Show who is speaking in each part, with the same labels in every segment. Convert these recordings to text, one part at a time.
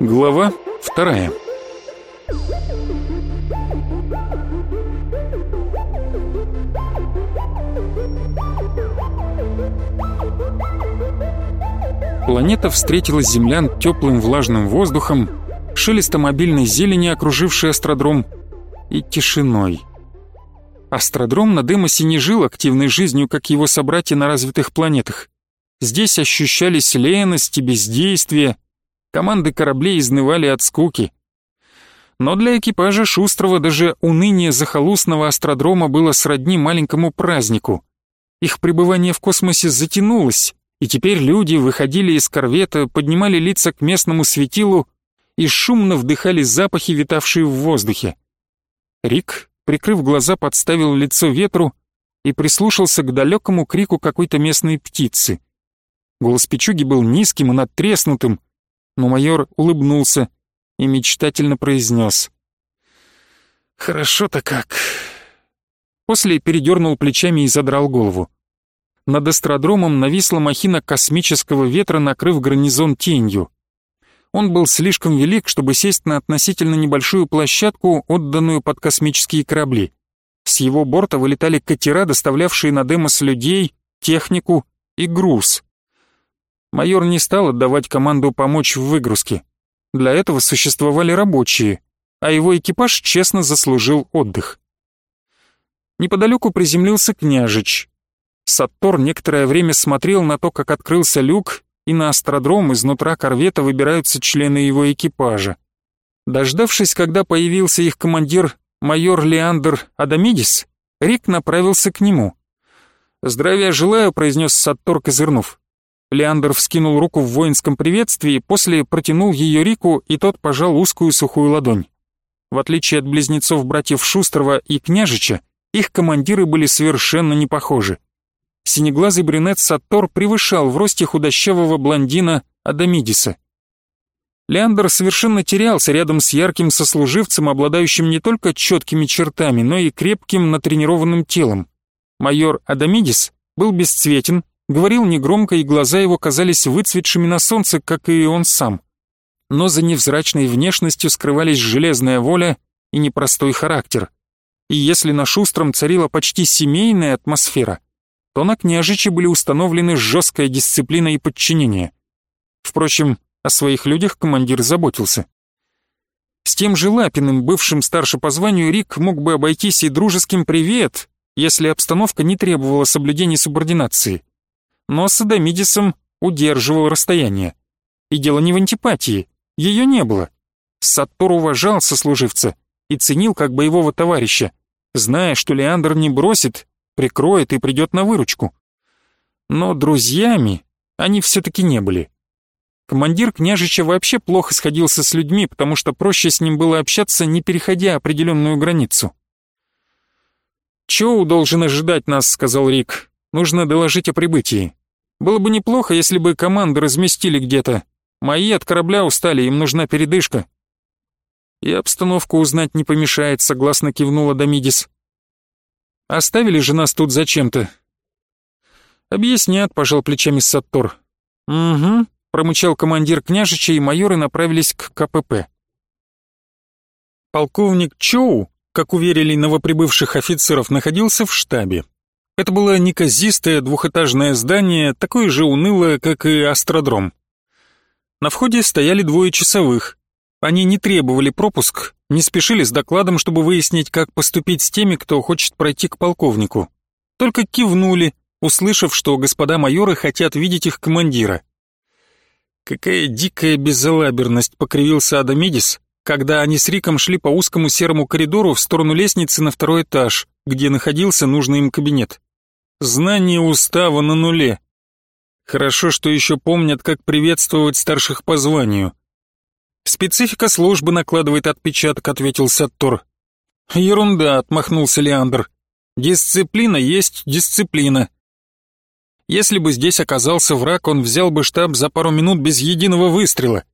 Speaker 1: Глава вторая Планета встретила землян теплым влажным воздухом, шелестом обильной зелени, окружившей астродром, и тишиной. Астродром на Демосе не жил активной жизнью, как его собратья на развитых планетах. Здесь ощущались леность и бездействие, команды кораблей изнывали от скуки. Но для экипажа Шустрого даже уныние захолустного астродрома было сродни маленькому празднику. Их пребывание в космосе затянулось, и теперь люди выходили из корвета, поднимали лица к местному светилу и шумно вдыхали запахи, витавшие в воздухе. Рик, прикрыв глаза, подставил лицо ветру и прислушался к далекому крику какой-то местной птицы. Голос Пичуги был низким и надтреснутым, но майор улыбнулся и мечтательно произнес. «Хорошо-то как». После передернул плечами и задрал голову. Над астродромом нависла махина космического ветра, накрыв гарнизон тенью. Он был слишком велик, чтобы сесть на относительно небольшую площадку, отданную под космические корабли. С его борта вылетали катера, доставлявшие на Демос людей, технику и груз майор не стал отдавать команду помочь в выгрузке. Для этого существовали рабочие, а его экипаж честно заслужил отдых. Неподалеку приземлился княжич. Саттор некоторое время смотрел на то, как открылся люк, и на астродром изнутра корвета выбираются члены его экипажа. Дождавшись, когда появился их командир, майор Леандр Адамидис, Рик направился к нему. «Здравия желаю», — произнес Саттор, козырнув. Леандр вскинул руку в воинском приветствии, после протянул ее Рику, и тот пожал узкую сухую ладонь. В отличие от близнецов-братьев Шустрова и Княжича, их командиры были совершенно не похожи. Синеглазый брюнет Саттор превышал в росте худощавого блондина Адамидиса. Леандр совершенно терялся рядом с ярким сослуживцем, обладающим не только четкими чертами, но и крепким натренированным телом. Майор Адамидис был бесцветен, говорил негромко, и глаза его казались выцветшими на солнце, как и он сам. Но за невзрачной внешностью скрывались железная воля и непростой характер. И если на Шустром царила почти семейная атмосфера, то на княжиче были установлены жесткая дисциплина и подчинение. Впрочем, о своих людях командир заботился. С тем же Лапиным, бывшим старше по званию, Рик мог бы обойтись и дружеским «привет», если обстановка не требовала соблюдения субординации но с Адамидисом удерживал расстояние. И дело не в антипатии, ее не было. Саттор уважал сослуживца и ценил как боевого товарища, зная, что Леандр не бросит, прикроет и придет на выручку. Но друзьями они все-таки не были. Командир княжича вообще плохо сходился с людьми, потому что проще с ним было общаться, не переходя определенную границу. «Чоу должен ожидать нас», — сказал Рик. «Нужно доложить о прибытии. Было бы неплохо, если бы команды разместили где-то. Мои от корабля устали, им нужна передышка. И обстановку узнать не помешает, согласно кивнула Дамидис. Оставили же нас тут зачем-то. Объяснят, пожал плечами Саттор. Угу, промычал командир княжича, и майоры направились к КПП. Полковник Чоу, как уверили новоприбывших офицеров, находился в штабе. Это было неказистое двухэтажное здание, такое же унылое, как и астродром. На входе стояли двое часовых. Они не требовали пропуск, не спешили с докладом, чтобы выяснить, как поступить с теми, кто хочет пройти к полковнику. Только кивнули, услышав, что господа майоры хотят видеть их командира. Какая дикая безалаберность, покривился Адамидис, когда они с Риком шли по узкому серому коридору в сторону лестницы на второй этаж, где находился нужный им кабинет. Знание устава на нуле. Хорошо, что еще помнят, как приветствовать старших по званию. Специфика службы накладывает отпечаток, ответил Саттор. Ерунда, отмахнулся Леандр. Дисциплина есть дисциплина. Если бы здесь оказался враг, он взял бы штаб за пару минут без единого выстрела.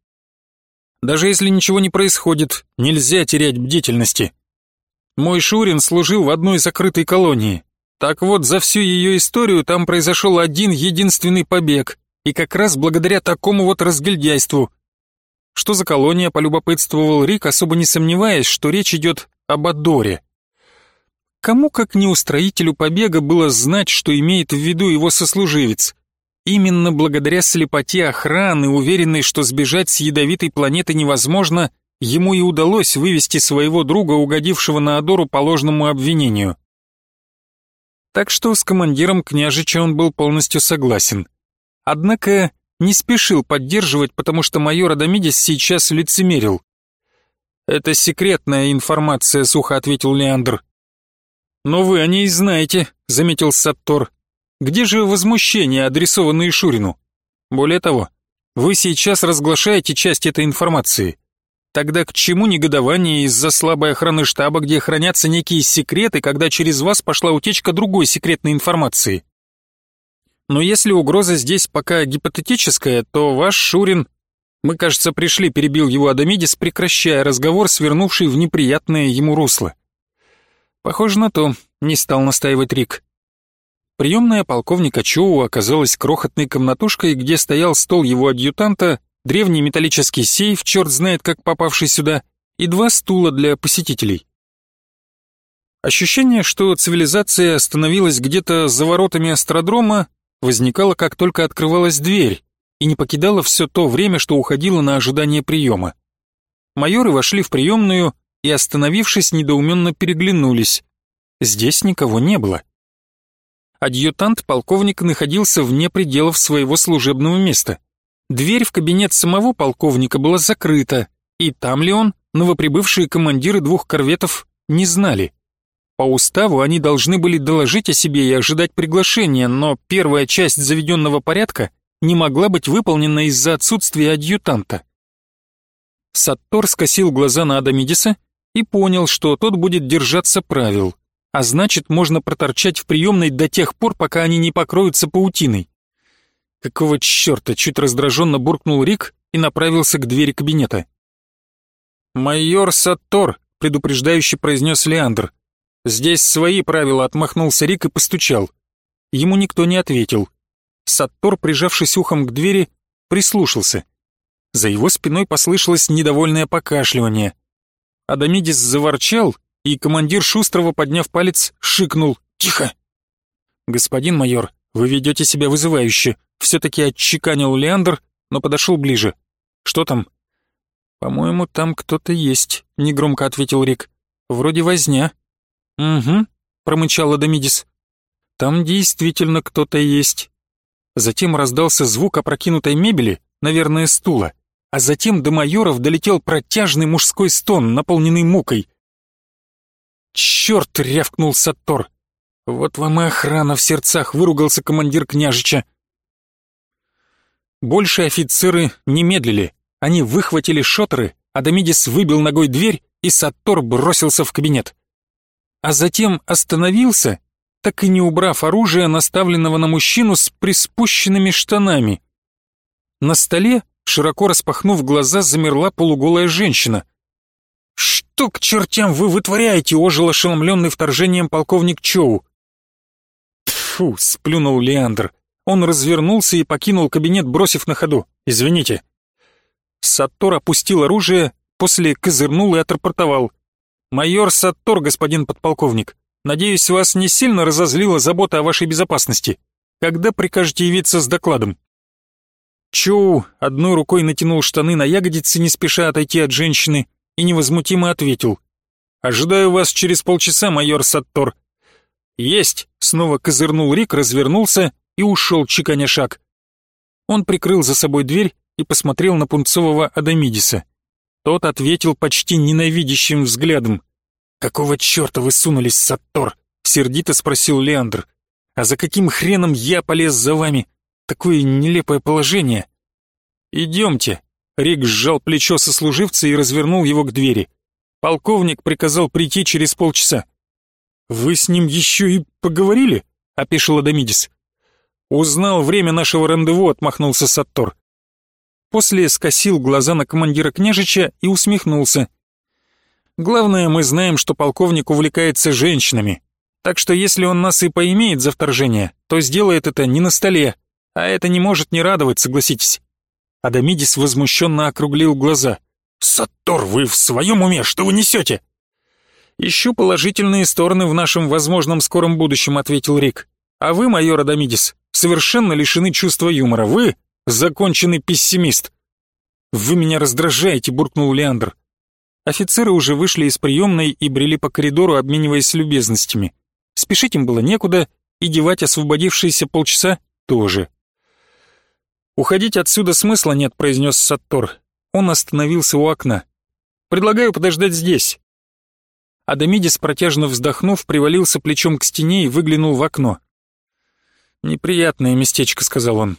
Speaker 1: Даже если ничего не происходит, нельзя терять бдительности. Мой Шурин служил в одной закрытой колонии. Так вот, за всю ее историю там произошел один единственный побег, и как раз благодаря такому вот разгильдяйству. Что за колония, полюбопытствовал Рик, особо не сомневаясь, что речь идет об Адоре. Кому, как не устроителю побега, было знать, что имеет в виду его сослуживец? Именно благодаря слепоте охраны, уверенной, что сбежать с ядовитой планеты невозможно, ему и удалось вывести своего друга, угодившего на Адору по ложному обвинению. Так что с командиром княжича он был полностью согласен. Однако не спешил поддерживать, потому что майор Адамидис сейчас лицемерил. «Это секретная информация», — сухо ответил Леандр. «Но вы о ней знаете», — заметил Саттор. «Где же возмущение, адресованное Шурину? Более того, вы сейчас разглашаете часть этой информации. Тогда к чему негодование из-за слабой охраны штаба, где хранятся некие секреты, когда через вас пошла утечка другой секретной информации? Но если угроза здесь пока гипотетическая, то ваш Шурин... Мы, кажется, пришли, перебил его Адамидис, прекращая разговор, свернувший в неприятное ему русло. Похоже на то, не стал настаивать Рик. Приемная полковника Чоу оказалась крохотной комнатушкой, где стоял стол его адъютанта, древний металлический сейф, черт знает как попавший сюда, и два стула для посетителей. Ощущение, что цивилизация остановилась где-то за воротами астродрома, возникало, как только открывалась дверь, и не покидало все то время, что уходило на ожидание приема. Майоры вошли в приемную и, остановившись, недоуменно переглянулись. Здесь никого не было. Адъютант полковника находился вне пределов своего служебного места. Дверь в кабинет самого полковника была закрыта, и там ли он, новоприбывшие командиры двух корветов не знали. По уставу они должны были доложить о себе и ожидать приглашения, но первая часть заведенного порядка не могла быть выполнена из-за отсутствия адъютанта. Саттор скосил глаза на Адамидиса и понял, что тот будет держаться правил, а значит, можно проторчать в приемной до тех пор, пока они не покроются паутиной. Какого черта, чуть раздраженно буркнул Рик и направился к двери кабинета. «Майор Саттор», — предупреждающе произнес Леандр, «Здесь свои правила», — отмахнулся Рик и постучал. Ему никто не ответил. Саттор, прижавшись ухом к двери, прислушался. За его спиной послышалось недовольное покашливание. Адамидис заворчал, и командир Шустрого, подняв палец, шикнул «Тихо!». «Господин майор, вы ведете себя вызывающе», — все-таки отчеканил Леандр, но подошел ближе. «Что там?» «По-моему, там кто-то есть», — негромко ответил Рик. «Вроде возня». «Угу», — промычал Адамидис. «Там действительно кто-то есть». Затем раздался звук опрокинутой мебели, наверное, стула, а затем до майоров долетел протяжный мужской стон, наполненный мукой. «Черт!» — рявкнул Саттор. «Вот вам и охрана в сердцах!» — выругался командир княжича. Больше офицеры не медлили. Они выхватили шотеры, Адамидис выбил ногой дверь, и Саттор бросился в кабинет а затем остановился, так и не убрав оружие, наставленного на мужчину с приспущенными штанами. На столе, широко распахнув глаза, замерла полуголая женщина. «Что к чертям вы вытворяете?» — ожил ошеломленный вторжением полковник Чоу. «Тьфу!» — сплюнул Леандр. Он развернулся и покинул кабинет, бросив на ходу. «Извините». Саттор опустил оружие, после козырнул и отрапортовал. «Майор Саттор, господин подполковник, надеюсь, вас не сильно разозлила забота о вашей безопасности. Когда прикажете явиться с докладом?» Чоу одной рукой натянул штаны на ягодицы, не спеша отойти от женщины, и невозмутимо ответил. «Ожидаю вас через полчаса, майор Саттор». «Есть!» — снова козырнул Рик, развернулся и ушел, чеканя шаг. Он прикрыл за собой дверь и посмотрел на пунцового Адамидиса. Тот ответил почти ненавидящим взглядом. «Какого черта вы сунулись, Саттор?» — сердито спросил Леандр. «А за каким хреном я полез за вами? Такое нелепое положение!» «Идемте!» — Рик сжал плечо сослуживца и развернул его к двери. Полковник приказал прийти через полчаса. «Вы с ним еще и поговорили?» — опешил Адамидис. «Узнал время нашего рандеву», — отмахнулся Саттор. После скосил глаза на командира княжича и усмехнулся. «Главное, мы знаем, что полковник увлекается женщинами. Так что если он нас и поимеет за вторжение, то сделает это не на столе, а это не может не радовать, согласитесь». Адамидис возмущенно округлил глаза. «Саттор, вы в своем уме? Что вы несете?» «Ищу положительные стороны в нашем возможном скором будущем», — ответил Рик. «А вы, майор Адамидис, совершенно лишены чувства юмора. Вы — законченный пессимист». «Вы меня раздражаете», — буркнул Леандр. Офицеры уже вышли из приемной и брели по коридору, обмениваясь любезностями. Спешить им было некуда, и девать освободившиеся полчаса тоже. «Уходить отсюда смысла нет», — произнес Саттор. Он остановился у окна. «Предлагаю подождать здесь». Адамидис, протяжно вздохнув, привалился плечом к стене и выглянул в окно. «Неприятное местечко», — сказал он.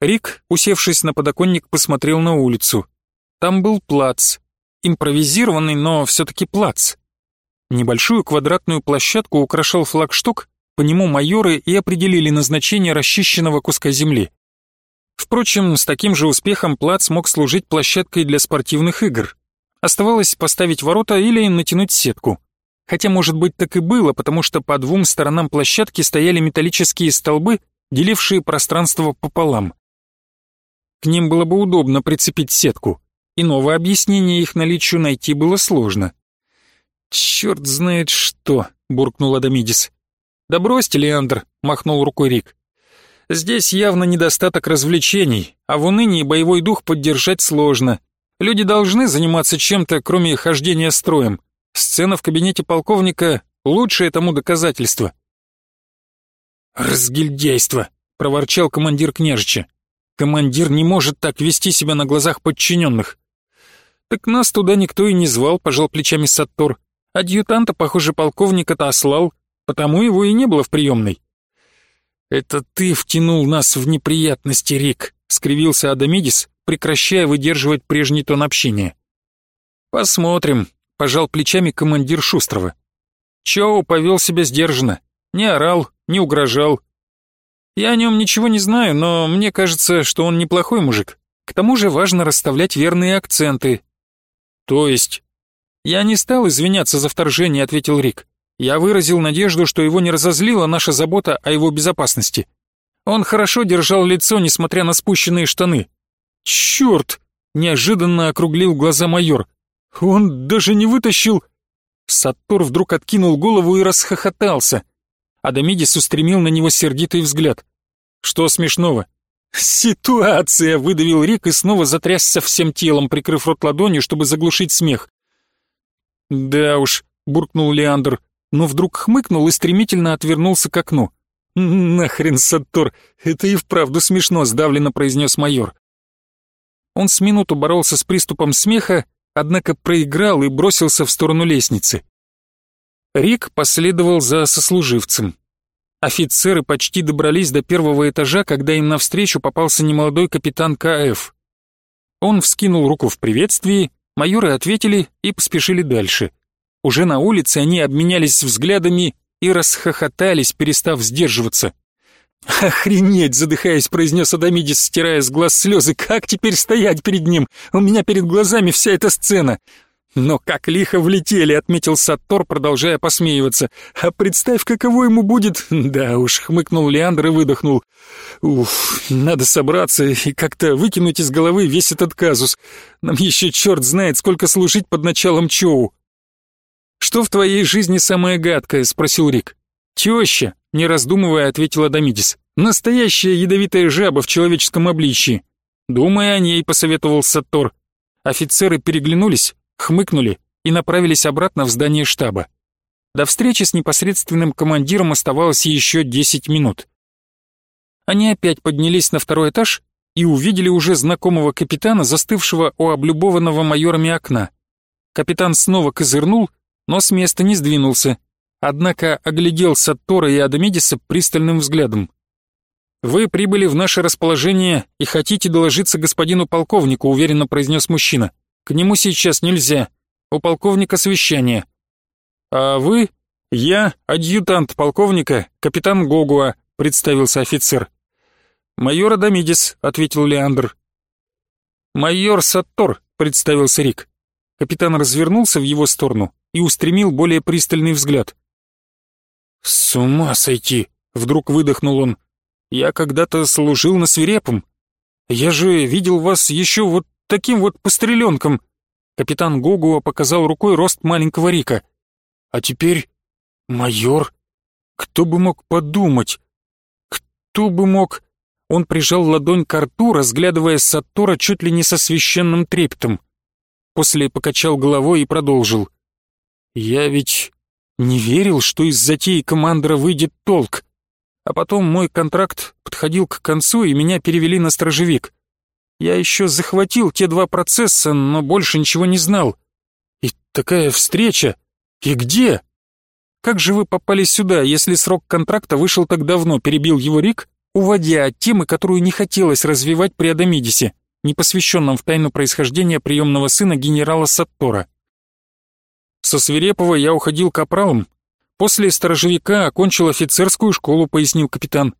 Speaker 1: Рик, усевшись на подоконник, посмотрел на улицу. Там был плац. Импровизированный, но все-таки плац. Небольшую квадратную площадку украшал флагшток, по нему майоры и определили назначение расчищенного куска земли. Впрочем, с таким же успехом плац мог служить площадкой для спортивных игр. Оставалось поставить ворота или натянуть сетку. Хотя, может быть, так и было, потому что по двум сторонам площадки стояли металлические столбы, делившие пространство пополам. К ним было бы удобно прицепить сетку. Иного объяснения их наличию найти было сложно. «Черт знает что», — буркнул Адамидис. «Да бросьте, Леандр», — махнул рукой Рик. Здесь явно недостаток развлечений, а в унынии боевой дух поддержать сложно. Люди должны заниматься чем-то, кроме хождения строем. Сцена в кабинете полковника — лучшее тому доказательство. «Разгильдяйство!» — проворчал командир княжича. «Командир не может так вести себя на глазах подчиненных». «Так нас туда никто и не звал», — пожал плечами Саттор. «Адъютанта, похоже, полковник отослал, потому его и не было в приемной». «Это ты втянул нас в неприятности, Рик», — скривился Адамидис, прекращая выдерживать прежний тон общения. «Посмотрим», — пожал плечами командир Шустрова. Чоу повел себя сдержанно, не орал, не угрожал. Я о нем ничего не знаю, но мне кажется, что он неплохой мужик. К тому же важно расставлять верные акценты. То есть... Я не стал извиняться за вторжение, ответил Рик. Я выразил надежду, что его не разозлила наша забота о его безопасности. Он хорошо держал лицо, несмотря на спущенные штаны. «Черт!» — неожиданно округлил глаза майор. «Он даже не вытащил...» Саттор вдруг откинул голову и расхохотался. Адамидис устремил на него сердитый взгляд. «Что смешного?» «Ситуация!» — выдавил Рик и снова затрясся всем телом, прикрыв рот ладонью, чтобы заглушить смех. «Да уж», — буркнул Леандр, но вдруг хмыкнул и стремительно отвернулся к окну. «Нахрен, Саттор, это и вправду смешно», — сдавленно произнес майор. Он с минуту боролся с приступом смеха, однако проиграл и бросился в сторону лестницы. Рик последовал за сослуживцем. Офицеры почти добрались до первого этажа, когда им навстречу попался немолодой капитан КФ. Он вскинул руку в приветствии, майоры ответили и поспешили дальше. Уже на улице они обменялись взглядами и расхохотались, перестав сдерживаться. «Охренеть!» — задыхаясь, произнес Адамидис, стирая с глаз слезы. «Как теперь стоять перед ним? У меня перед глазами вся эта сцена!» «Но как лихо влетели!» — отметил Саттор, продолжая посмеиваться. «А представь, каково ему будет...» «Да уж», — хмыкнул Леандр и выдохнул. «Уф, надо собраться и как-то выкинуть из головы весь этот казус. Нам еще черт знает, сколько служить под началом Чоу». «Что в твоей жизни самое гадкое?» — спросил Рик. «Теща», — не раздумывая, ответила Дамидис. «Настоящая ядовитая жаба в человеческом обличье». «Думай о ней», — посоветовал Саттор. Офицеры переглянулись, хмыкнули и направились обратно в здание штаба. До встречи с непосредственным командиром оставалось еще десять минут. Они опять поднялись на второй этаж и увидели уже знакомого капитана, застывшего у облюбованного майорами окна. Капитан снова козырнул, но с места не сдвинулся, однако оглядел Саттора и Адамидиса пристальным взглядом. «Вы прибыли в наше расположение и хотите доложиться господину полковнику», уверенно произнес мужчина. «К нему сейчас нельзя. У полковника совещание». «А вы?» «Я адъютант полковника, капитан Гогуа», представился офицер. «Майор Адамидис», — ответил Леандр. «Майор Саттор», — представился Рик. Капитан развернулся в его сторону и устремил более пристальный взгляд. «С ума сойти!» — вдруг выдохнул он. «Я когда-то служил на свирепом. Я же видел вас еще вот таким вот постреленком!» Капитан Гогуа показал рукой рост маленького Рика. «А теперь майор? Кто бы мог подумать? Кто бы мог...» Он прижал ладонь к рту, разглядывая Саттора чуть ли не со священным трепетом. После покачал головой и продолжил. «Я ведь не верил, что из затеи командора выйдет толк. А потом мой контракт подходил к концу, и меня перевели на стражевик. Я еще захватил те два процесса, но больше ничего не знал. И такая встреча! И где? Как же вы попали сюда, если срок контракта вышел так давно, перебил его Рик, уводя от темы, которую не хотелось развивать при Адамидисе, непосвященном в тайну происхождения приемного сына генерала Саттора. Со Свирепова я уходил капралом. После сторожевика окончил офицерскую школу, пояснил капитан.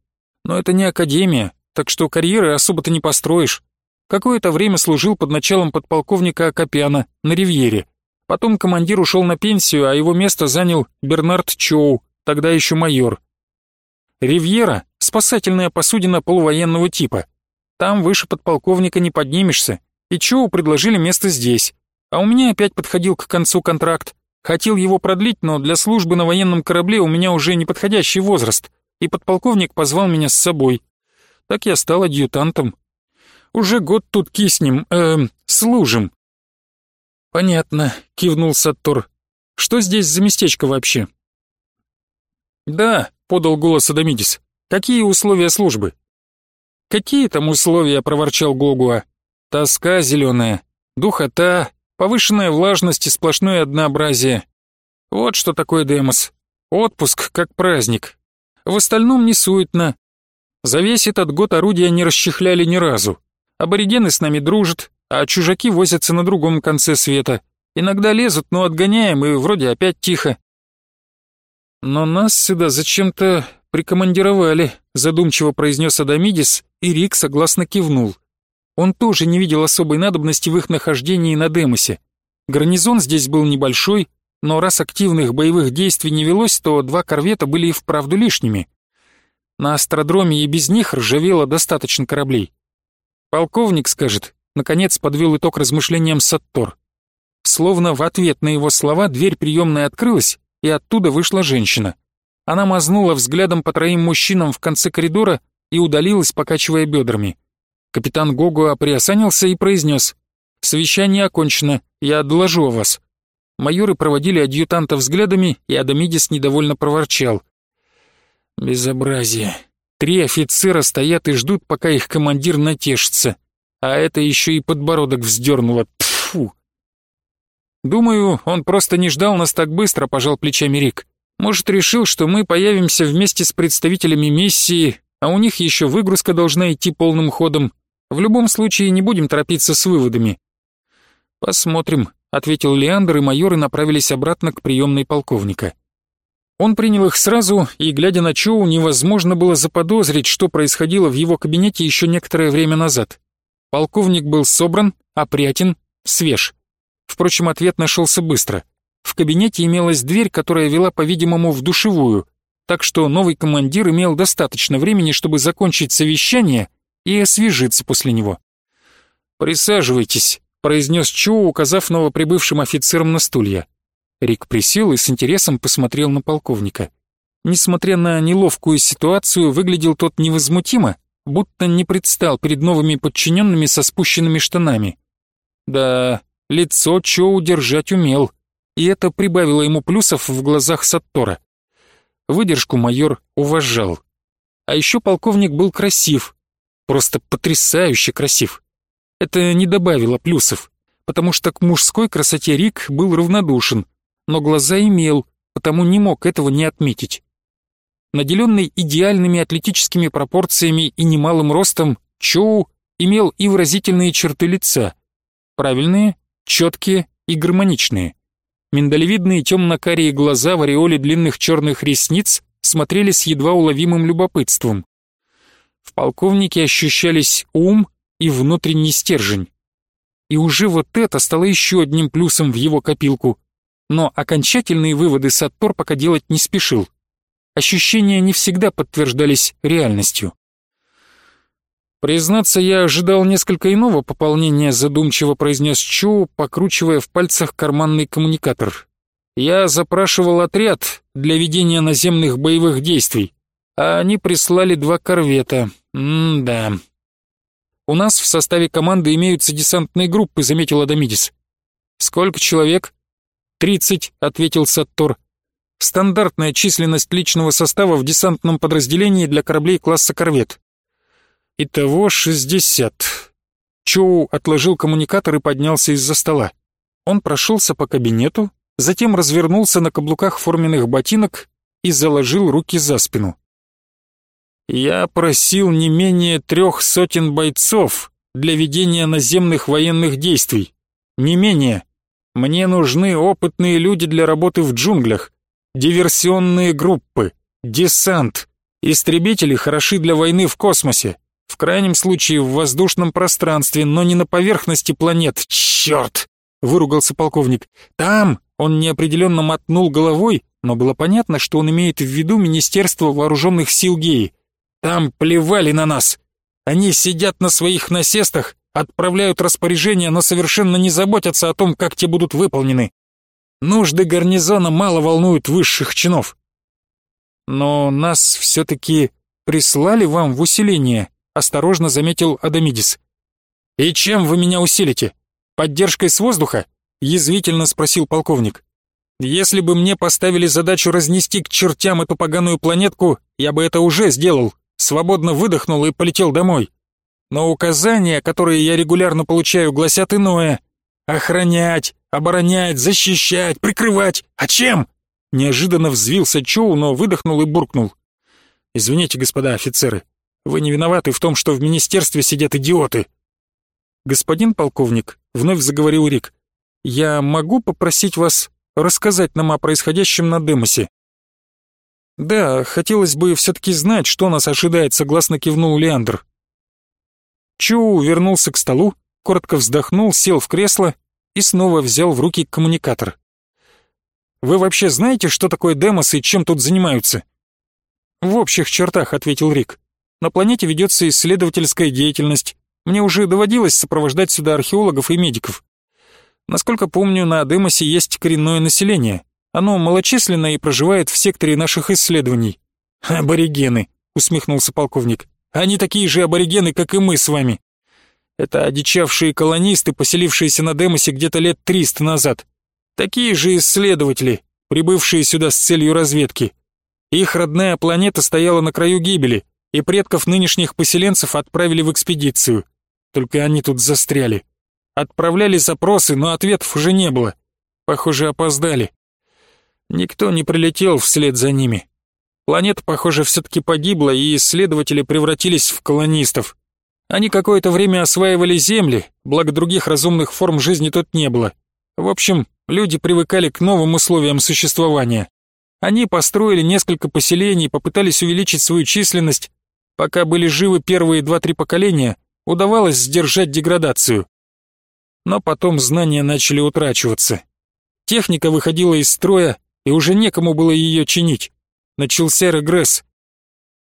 Speaker 1: Но это не академия, так что карьеры особо-то не построишь. Какое-то время служил под началом подполковника Акопяна на Ривьере. Потом командир ушел на пенсию, а его место занял Бернард Чоу, тогда еще майор. Ривьера — спасательная посудина полувоенного типа. Там выше подполковника не поднимешься, и Чоу предложили место здесь. А у меня опять подходил к концу контракт. Хотел его продлить, но для службы на военном корабле у меня уже неподходящий возраст, и подполковник позвал меня с собой. Так я стал адъютантом. Уже год тут киснем, э, служим. Понятно, кивнул Саттор. Что здесь за местечко вообще? Да, подал голос Адамидис. Какие условия службы? Какие там условия, проворчал Гогуа. Тоска зеленая, духота, Повышенная влажность и сплошное однообразие. Вот что такое Демос. Отпуск как праздник. В остальном не суетно. За весь этот год орудия не расчехляли ни разу. Аборигены с нами дружат, а чужаки возятся на другом конце света. Иногда лезут, но отгоняем, и вроде опять тихо. Но нас сюда зачем-то прикомандировали, задумчиво произнес Адамидис, и Рик согласно кивнул. Он тоже не видел особой надобности в их нахождении на Демосе. Гарнизон здесь был небольшой, но раз активных боевых действий не велось, то два корвета были и вправду лишними. На астродроме и без них ржавело достаточно кораблей. Полковник скажет, наконец подвел итог размышлениям Саттор. Словно в ответ на его слова дверь приемной открылась, и оттуда вышла женщина. Она мазнула взглядом по троим мужчинам в конце коридора и удалилась, покачивая бедрами. Капитан Гогуа приосанился и произнес «Совещание окончено, я доложу о вас». Майоры проводили адъютанта взглядами, и Адамидис недовольно проворчал. «Безобразие. Три офицера стоят и ждут, пока их командир натешится. А это еще и подбородок вздернуло. Тьфу!» «Думаю, он просто не ждал нас так быстро», — пожал плечами Рик. «Может, решил, что мы появимся вместе с представителями миссии, а у них еще выгрузка должна идти полным ходом. В любом случае не будем торопиться с выводами. Посмотрим, ответил Леандр, и майоры направились обратно к приемной полковника. Он принял их сразу, и, глядя на Чоу, невозможно было заподозрить, что происходило в его кабинете еще некоторое время назад. Полковник был собран, опрятен, свеж. Впрочем, ответ нашелся быстро. В кабинете имелась дверь, которая вела, по-видимому, в душевую, так что новый командир имел достаточно времени, чтобы закончить совещание и освежиться после него. «Присаживайтесь», — произнес Чу, указав новоприбывшим офицерам на стулья. Рик присел и с интересом посмотрел на полковника. Несмотря на неловкую ситуацию, выглядел тот невозмутимо, будто не предстал перед новыми подчиненными со спущенными штанами. Да, лицо Чо удержать умел, и это прибавило ему плюсов в глазах Саттора. Выдержку майор уважал. А еще полковник был красив, просто потрясающе красив. Это не добавило плюсов, потому что к мужской красоте Рик был равнодушен, но глаза имел, потому не мог этого не отметить. Наделенный идеальными атлетическими пропорциями и немалым ростом, Чоу имел и выразительные черты лица. Правильные, четкие и гармоничные. Миндалевидные темно-карие глаза в ореоле длинных черных ресниц смотрели с едва уловимым любопытством. В полковнике ощущались ум и внутренний стержень. И уже вот это стало еще одним плюсом в его копилку. Но окончательные выводы Саттор пока делать не спешил. ощущения не всегда подтверждались реальностью. «Признаться, я ожидал несколько иного пополнения», — задумчиво произнес Чу, покручивая в пальцах карманный коммуникатор. «Я запрашивал отряд для ведения наземных боевых действий, а они прислали два корвета. М-да». «У нас в составе команды имеются десантные группы», — заметил Адамидис. «Сколько человек?» «Тридцать», — ответил Саттор. «Стандартная численность личного состава в десантном подразделении для кораблей класса корвет. Итого шестьдесят. Чоу отложил коммуникатор и поднялся из-за стола. Он прошелся по кабинету, затем развернулся на каблуках форменных ботинок и заложил руки за спину. «Я просил не менее трех сотен бойцов для ведения наземных военных действий. Не менее. Мне нужны опытные люди для работы в джунглях, диверсионные группы, десант. Истребители хороши для войны в космосе, в крайнем случае в воздушном пространстве, но не на поверхности планет. Черт! Выругался полковник. Там! Он неопределенно мотнул головой, но было понятно, что он имеет в виду Министерство вооруженных сил Геи. Там плевали на нас. Они сидят на своих насестах, отправляют распоряжения, но совершенно не заботятся о том, как те будут выполнены. Нужды гарнизона мало волнуют высших чинов. Но нас все-таки прислали вам в усиление, осторожно заметил Адамидис. «И чем вы меня усилите? Поддержкой с воздуха?» — язвительно спросил полковник. «Если бы мне поставили задачу разнести к чертям эту поганую планетку, я бы это уже сделал, свободно выдохнул и полетел домой. Но указания, которые я регулярно получаю, гласят иное. Охранять, оборонять, защищать, прикрывать. А чем?» Неожиданно взвился Чоу, но выдохнул и буркнул. «Извините, господа офицеры, вы не виноваты в том, что в министерстве сидят идиоты. Господин полковник, вновь заговорил Рик. Я могу попросить вас рассказать нам о происходящем на Демосе? Да, хотелось бы все-таки знать, что нас ожидает, согласно кивнул Леандр. Чу вернулся к столу, коротко вздохнул, сел в кресло и снова взял в руки коммуникатор. «Вы вообще знаете, что такое Демос и чем тут занимаются?» «В общих чертах», — ответил Рик. На планете ведется исследовательская деятельность. Мне уже доводилось сопровождать сюда археологов и медиков. Насколько помню, на Адемосе есть коренное население. Оно малочисленное и проживает в секторе наших исследований. «Аборигены», — усмехнулся полковник. «Они такие же аборигены, как и мы с вами. Это одичавшие колонисты, поселившиеся на Демосе где-то лет триста назад. Такие же исследователи, прибывшие сюда с целью разведки. Их родная планета стояла на краю гибели, и предков нынешних поселенцев отправили в экспедицию. Только они тут застряли. Отправляли запросы, но ответов уже не было. Похоже, опоздали. Никто не прилетел вслед за ними. Планета, похоже, все-таки погибла, и исследователи превратились в колонистов. Они какое-то время осваивали земли, благо других разумных форм жизни тут не было. В общем, люди привыкали к новым условиям существования. Они построили несколько поселений, попытались увеличить свою численность, Пока были живы первые два-три поколения, удавалось сдержать деградацию. Но потом знания начали утрачиваться. Техника выходила из строя, и уже некому было ее чинить. Начался регресс.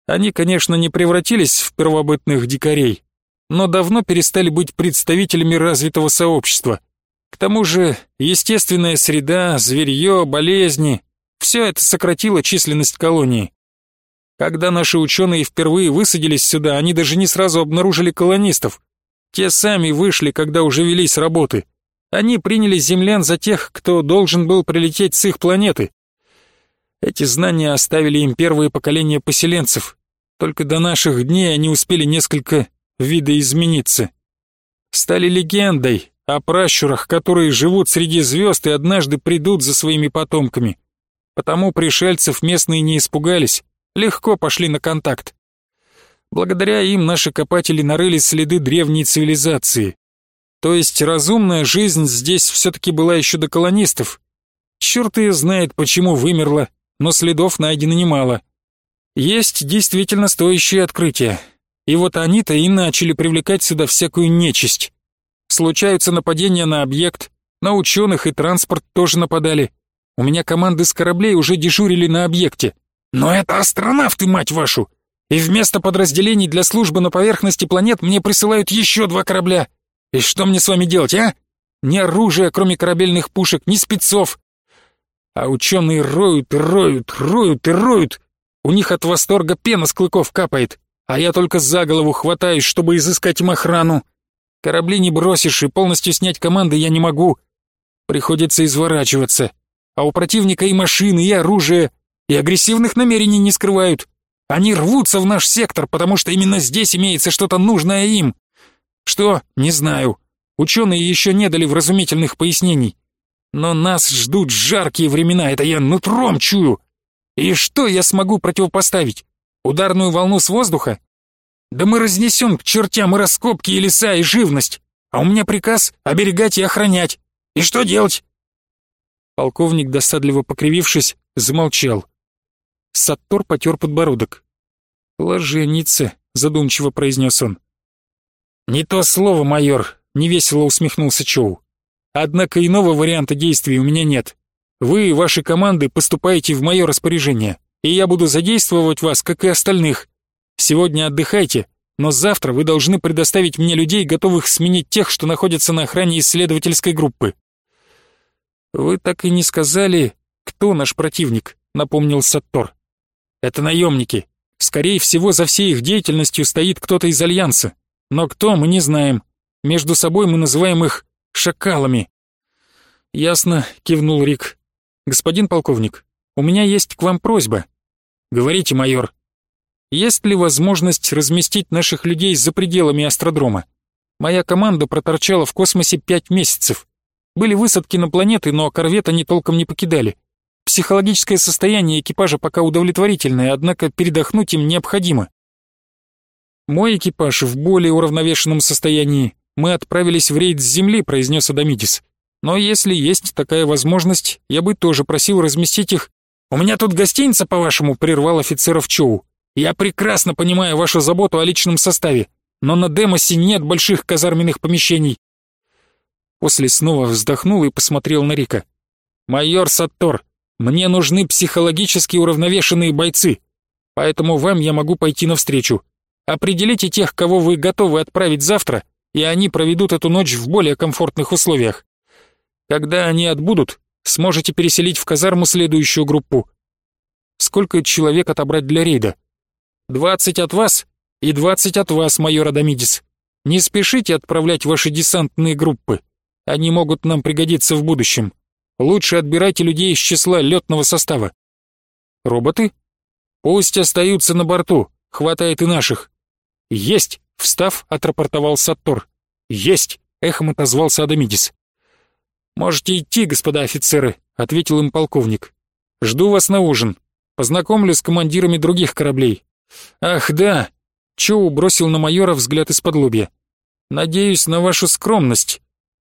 Speaker 1: Они, конечно, не превратились в первобытных дикарей, но давно перестали быть представителями развитого сообщества. К тому же естественная среда, зверье, болезни — все это сократило численность колонии. Когда наши ученые впервые высадились сюда, они даже не сразу обнаружили колонистов. Те сами вышли, когда уже велись работы. Они приняли землян за тех, кто должен был прилететь с их планеты. Эти знания оставили им первые поколения поселенцев. Только до наших дней они успели несколько видоизмениться. Стали легендой о пращурах, которые живут среди звезд и однажды придут за своими потомками. Потому пришельцев местные не испугались легко пошли на контакт. Благодаря им наши копатели нарыли следы древней цивилизации. То есть разумная жизнь здесь все-таки была еще до колонистов. Черт ее знает, почему вымерла, но следов найдено немало. Есть действительно стоящие открытия. И вот они-то и начали привлекать сюда всякую нечисть. Случаются нападения на объект, на ученых и транспорт тоже нападали. У меня команды с кораблей уже дежурили на объекте. Но это астронавты, мать вашу! И вместо подразделений для службы на поверхности планет мне присылают еще два корабля. И что мне с вами делать, а? Ни оружия, кроме корабельных пушек, ни спецов. А ученые роют роют, роют и роют. У них от восторга пена с клыков капает, а я только за голову хватаюсь, чтобы изыскать им охрану. Корабли не бросишь, и полностью снять команды я не могу. Приходится изворачиваться. А у противника и машины, и оружие, и агрессивных намерений не скрывают. Они рвутся в наш сектор, потому что именно здесь имеется что-то нужное им. Что? Не знаю. Ученые еще не дали вразумительных пояснений. Но нас ждут жаркие времена, это я нутром чую. И что я смогу противопоставить? Ударную волну с воздуха? Да мы разнесем к чертям и раскопки, и леса, и живность. А у меня приказ оберегать и охранять. И что делать? Полковник, досадливо покривившись, замолчал. Саттор потер подбородок. «Ложеница», — задумчиво произнес он. «Не то слово, майор», — невесело усмехнулся Чоу. «Однако иного варианта действий у меня нет. Вы и ваши команды поступаете в мое распоряжение, и я буду задействовать вас, как и остальных. Сегодня отдыхайте, но завтра вы должны предоставить мне людей, готовых сменить тех, что находятся на охране исследовательской группы». «Вы так и не сказали, кто наш противник», — напомнил Саттор. «Это наемники. Скорее всего, за всей их деятельностью стоит кто-то из Альянса. Но кто, мы не знаем. Между собой мы называем их шакалами. Ясно, кивнул Рик. Господин полковник, у меня есть к вам просьба. Говорите, майор. Есть ли возможность разместить наших людей за пределами астродрома? Моя команда проторчала в космосе пять месяцев. Были высадки на планеты, но корвет они толком не покидали. Психологическое состояние экипажа пока удовлетворительное, однако передохнуть им необходимо. «Мой экипаж в более уравновешенном состоянии. Мы отправились в рейд с земли», — произнес Адамидис. «Но если есть такая возможность, я бы тоже просил разместить их...» «У меня тут гостиница, по-вашему», — прервал офицеров Чоу. «Я прекрасно понимаю вашу заботу о личном составе, но на Демосе нет больших казарменных помещений». После снова вздохнул и посмотрел на Рика. «Майор Саттор, мне нужны психологически уравновешенные бойцы, поэтому вам я могу пойти навстречу. Определите тех, кого вы готовы отправить завтра, и они проведут эту ночь в более комфортных условиях. Когда они отбудут, сможете переселить в казарму следующую группу. Сколько человек отобрать для рейда? Двадцать от вас и двадцать от вас, майор Адамидис. Не спешите отправлять ваши десантные группы. Они могут нам пригодиться в будущем. Лучше отбирайте людей из числа летного состава. Роботы? Пусть остаются на борту, хватает и наших. «Есть!» — встав, отрапортовал Саттор. «Есть!» — эхом отозвался Адамидис. «Можете идти, господа офицеры», — ответил им полковник. «Жду вас на ужин. Познакомлю с командирами других кораблей». «Ах, да!» — Чоу бросил на майора взгляд из-под лобья. «Надеюсь на вашу скромность.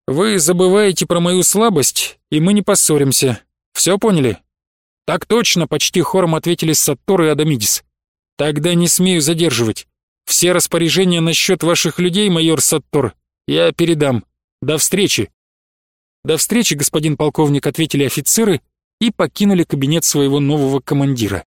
Speaker 1: Вы забываете про мою слабость, и мы не поссоримся. Все поняли?» «Так точно!» — почти хором ответили Саттор и Адамидис. «Тогда не смею задерживать. Все распоряжения насчет ваших людей, майор Саттор, я передам. До встречи. До встречи, господин полковник, ответили офицеры и покинули кабинет своего нового командира.